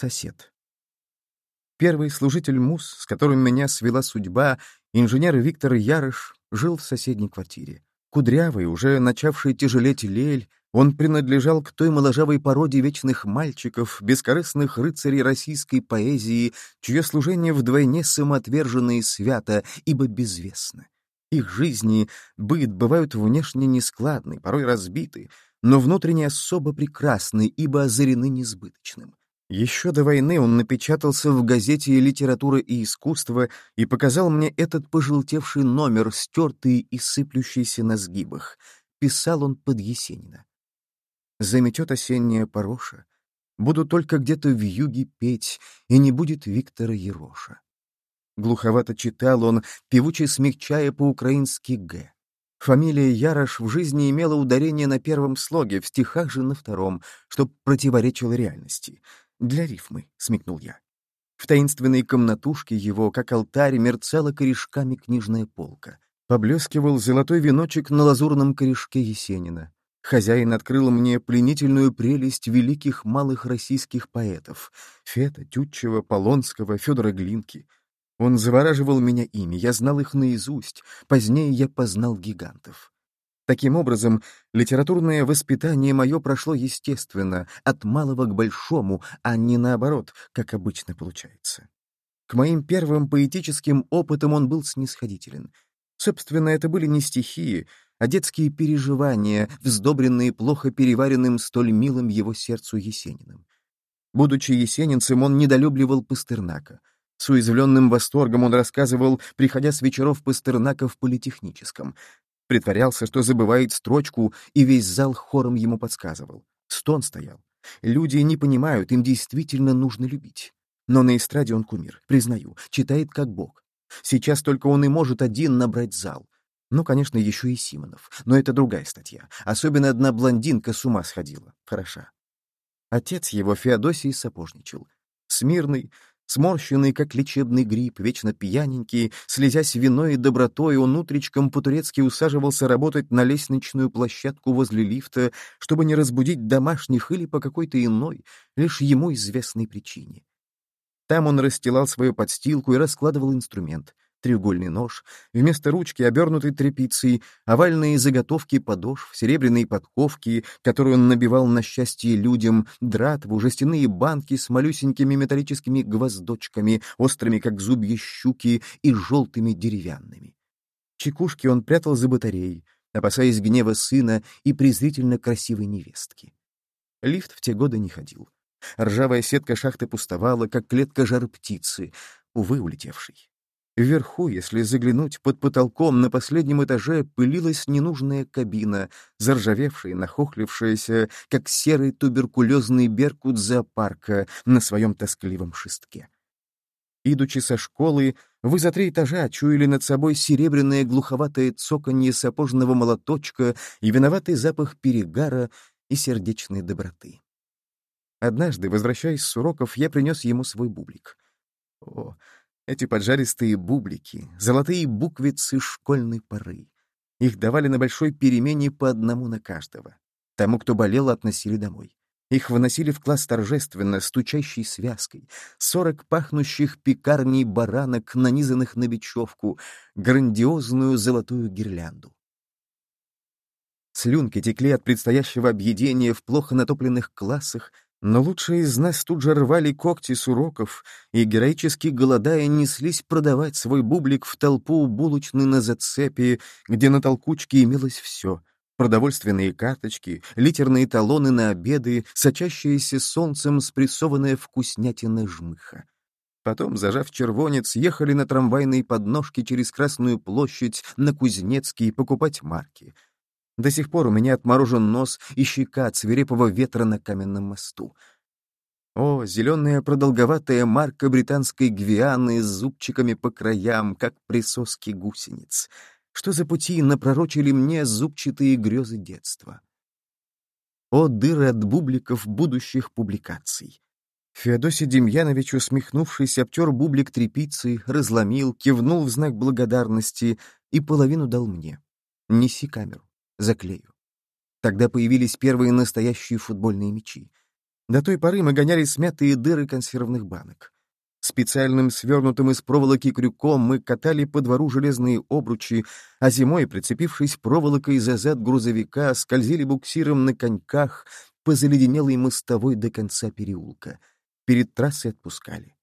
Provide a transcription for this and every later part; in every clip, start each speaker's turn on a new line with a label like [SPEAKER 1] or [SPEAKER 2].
[SPEAKER 1] Сосед. Первый служитель МУС, с которым меня свела судьба, инженер Виктор Ярыш, жил в соседней квартире. Кудрявый, уже начавший тяжелеть лель, он принадлежал к той моложавой породе вечных мальчиков, бескорыстных рыцарей российской поэзии, чье служение вдвойне самоотвержено и свято, ибо безвестно. Их жизни, быт бывают внешне нескладны, порой разбиты, но внутренне особо прекрасны, ибо озарены несбыточным. Еще до войны он напечатался в газете «Литература и искусство» и показал мне этот пожелтевший номер, стертый и сыплющийся на сгибах. Писал он под Есенина. «Заметет осенняя пороша, буду только где-то в юге петь, и не будет Виктора Ероша». Глуховато читал он, певуче смягчая по-украински «г». Фамилия Ярош в жизни имела ударение на первом слоге, в стихах же на втором, что противоречило реальности. «Для рифмы», — смекнул я. В таинственной комнатушке его, как алтарь, мерцала корешками книжная полка. Поблескивал золотой веночек на лазурном корешке Есенина. Хозяин открыл мне пленительную прелесть великих малых российских поэтов — Фета, Тютчева, Полонского, Федора Глинки — он завораживал меня ими, я знал их наизусть, позднее я познал гигантов. Таким образом, литературное воспитание мое прошло естественно, от малого к большому, а не наоборот, как обычно получается. К моим первым поэтическим опытам он был снисходителен. Собственно, это были не стихи, а детские переживания, вздобренные плохо переваренным столь милым его сердцу Есениным. Будучи есенинцем, он недолюбливал Пастернака. С уязвленным восторгом он рассказывал, приходя с вечеров Пастернака в политехническом. Притворялся, что забывает строчку, и весь зал хором ему подсказывал. Стон стоял. Люди не понимают, им действительно нужно любить. Но на эстраде он кумир, признаю, читает как бог. Сейчас только он и может один набрать зал. Ну, конечно, еще и Симонов, но это другая статья. Особенно одна блондинка с ума сходила. Хороша. Отец его, Феодосий, сапожничал. Смирный, Сморщенный, как лечебный гриб, вечно пьяненький, слезясь виной и добротой, он утречком по-турецки усаживался работать на лестничную площадку возле лифта, чтобы не разбудить домашних или по какой-то иной, лишь ему известной причине. Там он расстилал свою подстилку и раскладывал инструмент — треугольный нож, вместо ручки обернутой тряпицей, овальные заготовки подошв, серебряные подковки, которые он набивал на счастье людям, дратву, жестяные банки с малюсенькими металлическими гвоздочками, острыми, как зубья щуки, и желтыми деревянными. Чекушки он прятал за батареей, опасаясь гнева сына и презрительно красивой невестки. Лифт в те годы не ходил. Ржавая сетка шахты пустовала, как клетка жар птицы, увы, улетевшей. Вверху, если заглянуть под потолком, на последнем этаже пылилась ненужная кабина, заржавевшая, нахохлившаяся, как серый туберкулезный беркут зоопарка на своем тоскливом шестке. Идучи со школы, вы за три этажа чуяли над собой серебряное глуховатое цоканье сапожного молоточка и виноватый запах перегара и сердечной доброты. Однажды, возвращаясь с уроков, я принес ему свой бублик. О, эти поджаристые бублики, золотые буквицы школьной поры. Их давали на большой перемене по одному на каждого. Тому, кто болел, относили домой. Их выносили в класс торжественно, стучащей связкой. Сорок пахнущих пекарней баранок, нанизанных на бечевку, грандиозную золотую гирлянду. Слюнки текли от предстоящего объедения в плохо натопленных классах, но лучшие из нас тут же рвали когти с уроков и, героически голодая, неслись продавать свой бублик в толпу булочной на зацепе, где на толкучке имелось все — продовольственные карточки, литерные талоны на обеды, сочащиеся солнцем спрессованная вкуснятина жмыха. Потом, зажав червонец, ехали на трамвайной подножке через Красную площадь на Кузнецкий покупать марки — до сих пор у меня отморожен нос и щека от свирепого ветра на каменном мосту. О, зеленая продолговатая марка британской гвианы с зубчиками по краям, как присоски гусениц. Что за пути напророчили мне зубчатые грезы детства? О, дыры от бубликов будущих публикаций! Феодосий Демьянович, усмехнувшись, обтер бублик тряпицей, разломил, кивнул в знак благодарности и половину дал мне. Неси камеру заклею. Тогда появились первые настоящие футбольные мячи. До той поры мы гоняли смятые дыры консервных банок. Специальным свернутым из проволоки крюком мы катали по двору железные обручи, а зимой, прицепившись проволокой за зад грузовика, скользили буксиром на коньках по заледенелой мостовой до конца переулка. Перед трассой отпускали.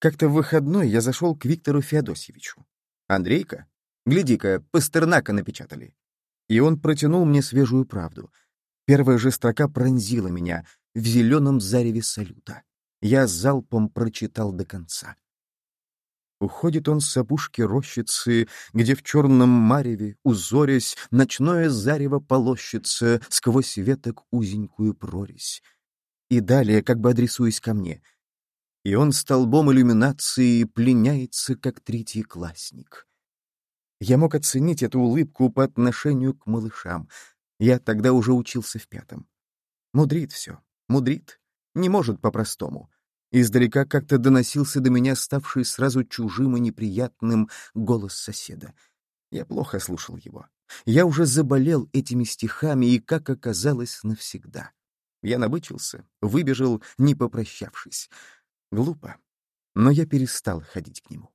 [SPEAKER 1] Как-то в выходной я зашел к Виктору Феодосьевичу. «Андрейка, гляди-ка, Пастернака напечатали». И он протянул мне свежую правду. Первая же строка пронзила меня в зеленом зареве салюта я залпом прочитал до конца. Уходит он с опушки рощицы, где в черном мареве, узорясь, ночное зарево полощется сквозь веток узенькую прорезь. И далее, как бы адресуясь ко мне, и он столбом иллюминации пленяется, как третий классник. Я мог оценить эту улыбку по отношению к малышам. Я тогда уже учился в пятом. Мудрит все, мудрит не может по-простому. Издалека как-то доносился до меня ставший сразу чужим и неприятным голос соседа. Я плохо слушал его. Я уже заболел этими стихами и, как оказалось, навсегда. Я набычился, выбежал, не попрощавшись. Глупо, но я перестал ходить к нему.